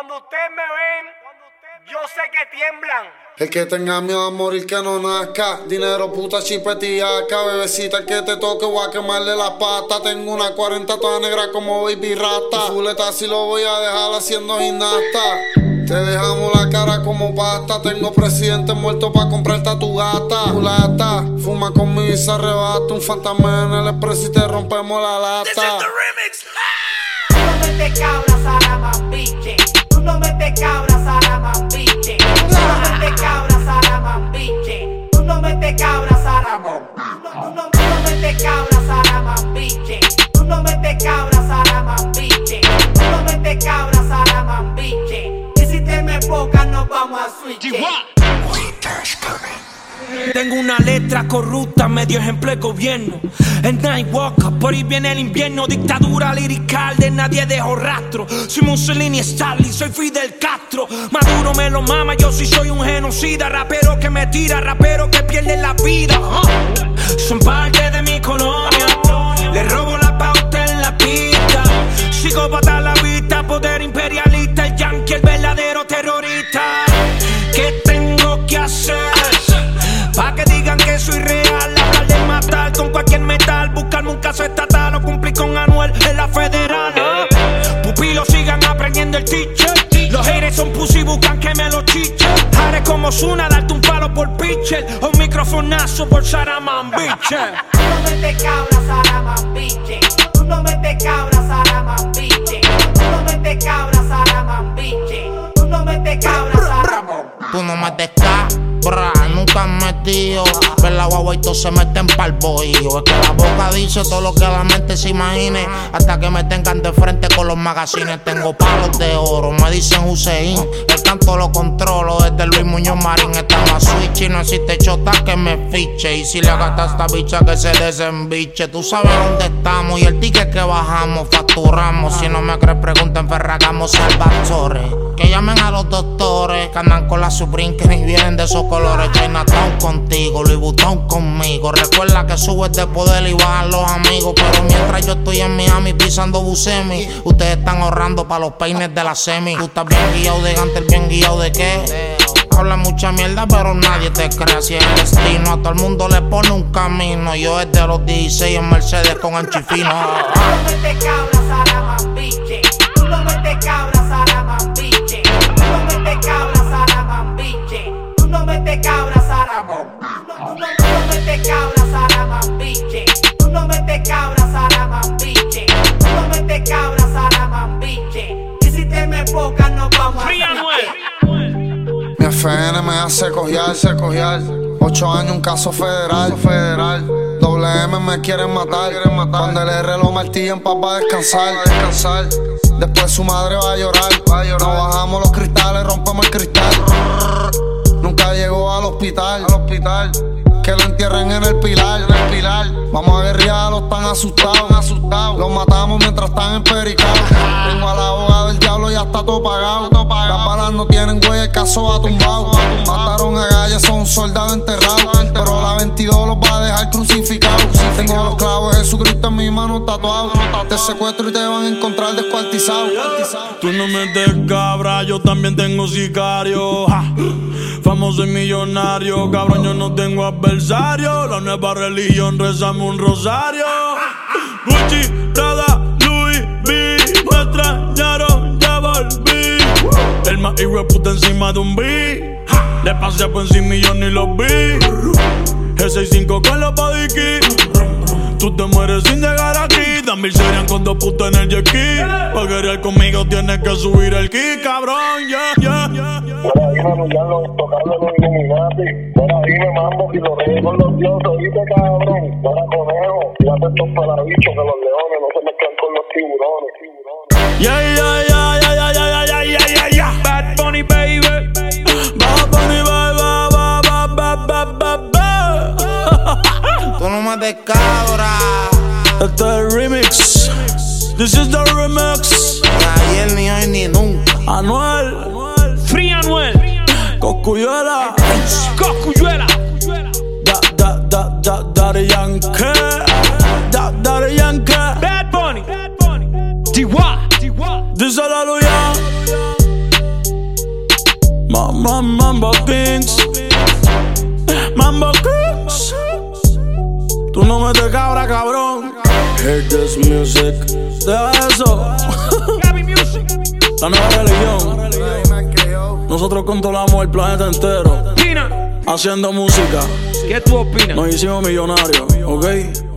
Cuando ustedes me ven, yo sé que tiemblan. El que tenga miedo a morir que no nazca. Dinero, puta, chipetiaca. Bebecita, el que te toque, voy a quemarle la pata. Tengo una 40 toda negra como baby rata. Fuleta si lo voy a dejar haciendo gimnasta. Te dejamos la cara como pasta. Tengo presidente muerto pa' comprarte a tu gata. Mulata, fuma conmigo y se arrebata. Un fantasma en el expreso y te rompemos la lata cabra. Tengo una letra corrupta, medio ejemplo de gobierno. El Nightwalker, por ahí viene el invierno. Dictadura lirical de nadie dejo rastro. Soy Mussolini Stalin, soy Fidel Castro. Maduro me lo mama, yo sí soy un genocida. Rapero que me tira, rapero que pierde la vida. Son parte de mi colonia. Le robo la pauta en la pista. Psicópata a la vista, poder imperialista. El yankee, el verdadero con cualquier metal, buscarme un caso estatal o cumplir con Anuel en la federal. eh. Pupilos sigan aprendiendo el teacher. Los haters son pussy, buscan que me lo chiche. Haré como Zuna, darte un palo por pitcher. O un microfonazo por Saraman, bitch. Tú no metes cabras a la mambiche. Tú no metes cabras a la mambiche. Tú no metes cabras a la mambiche. Tú no metes cabras a la mambiche. Tú no metes cabra, nunca has metido. La guagua y todos se meten pa'l bohío. Es que la boca dice todo lo que la mente se imagine. Hasta que me tengan de frente con los magazines. Tengo palos de oro, me dicen Hussein. El canto lo controlo desde Luis Muñoz Marín. Estamos a switch y no existe chota que me fiche. Y si le gasta a esta bicha que se desembiche. Tú sabes dónde estamos y el ticket que bajamos, facturamos. Si no me crees, pregunta en Ferragamo Salvatore. Que llamen a los doctores que andan con la Supreme que ni vienen de esos colores. Chinatown contigo, Louis Vuitton conmigo. Recuerda que subes de poder y bajan los amigos. Pero mientras yo estoy en Miami pisando Busemi, ustedes están ahorrando para los peines de la semi. Tú estás bien guiado de Gantel, bien guiado de qué. Habla mucha mierda, pero nadie te cree. Así es destino. A todo el mundo le pone un camino. Yo desde los 16 en Mercedes con anchifino. Tú no metes cabras a la. Tú no metes cabras a FN me hace cojear, se cojear. Ocho años, un caso federal, federal. Doble M me quieren matar, quieren matar. Cuando el R lo martillan pa' pa' descansar, descansar. Después su madre va a llorar, va a llorar. No bajamos los cristales, rompemos el cristal. Nunca llegó al hospital, al hospital. Que lo entierren en el pilar, en el pilar. Vamos a guerrear, los tan asustados, asustados. Los matamos mientras están empericados. Tengo a la abogada del diablo, ya está todo pagado. Las balas no tienen huella, el caso va tumbado. Mataron a Galles, son soldados enterrados. Pero la 22 los va a dejar crucificados. Mi mano tatuado. Te secuestro y te van a encontrar descuartizado. Tú no metes cabra, yo también tengo sicario. ja. Famoso y millonario, cabrón, yo no tengo adversario. La nueva religión, rezamos un rosario. Gucci, Prada, Louis V. Me extrañaron, ya volví. El más hijo puta encima de un beat. Le pasé por encima y yo ni lo vi. G65 con los kit. Tú te mueres sin llegar aquí. También serían con dos putos en el jet ski. Pa' querer conmigo tienes que subir el ki, cabrón. Yeah, yeah, yeah. Ahora dime, ya lo tocando los Illuminati. Ahora dime, mambo, si lo reí con los dioses, oíste, cabrón. Ahora conejo, fíjate estos palabichos que los leones no se mezclan con los tiburones. tiburones. Yeah, yeah, yeah, yeah, yeah, yeah, yeah, yeah, yeah, yeah. Bad Bunny, baby. Bad Bunny, ba, ba, ba, ba, ba, ba, ba, ba. Tú no metes cabra. Este es el remix. This is the remix. Ayer, ni hoy, ni nunca. Anuel, Free Anuel, Coscuyuela, Coscuyuela. da, da, da, da, Daddy Yankee, da, Daddy Yankee. Bad Bunny, D.Y. Dice la Luya, Mambo, Mambo Kings. Mambo Kings. Tú no metes cabra, cabrón. Hear this music. Deja eso. La nueva religión. Nosotros controlamos el planeta entero. Haciendo música. ¿qué tú opinas? Nos hicimos millonarios, ¿ok?